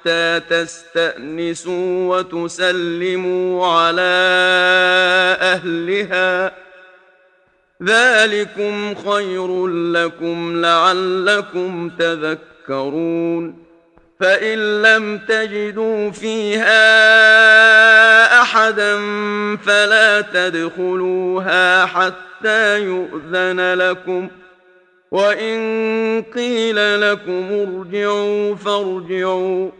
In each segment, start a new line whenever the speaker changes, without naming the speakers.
حتى تستأنسوا وتسلموا على أهلها. ذلكم خير لكم لعلكم تذكرون. فإن لم تجدوا فيها أحدا فلا تدخلوها حتى يؤذن لكم. وإن قيل لكم ارجعوا فارجعوا.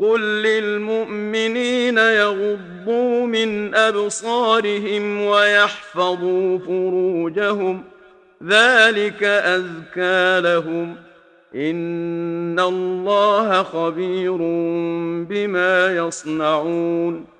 قل للمؤمنين يغضوا من أبصارهم ويحفظوا فروجهم ذلك أذكى لهم إن الله خبير بما يصنعون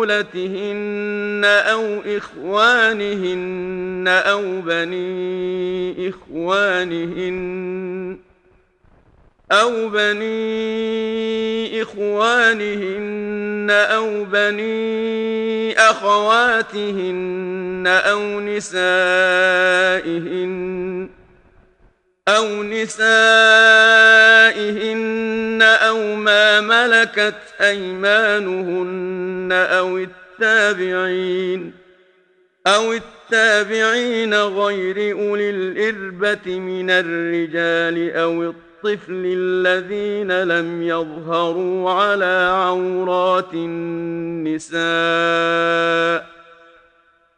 بعولتهن أو إخوانهن أو بني إخوانهن أو بني إخوانهن أو بني أخواتهن أو نسائهن أو نسائهن أو ما ملكت ايمانهن أو التابعين أو التابعين غير اولي الاربة من الرجال أو الطفل الذين لم يظهروا على عورات النساء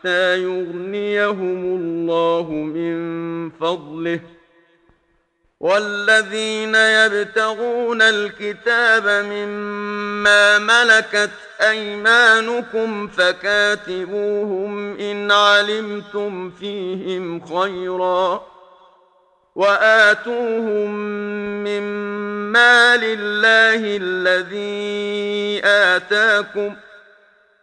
حتى يغنيهم الله من فضله والذين يبتغون الكتاب مما ملكت أيمانكم فكاتبوهم إن علمتم فيهم خيرا وآتوهم مما لله الذي آتاكم ۖ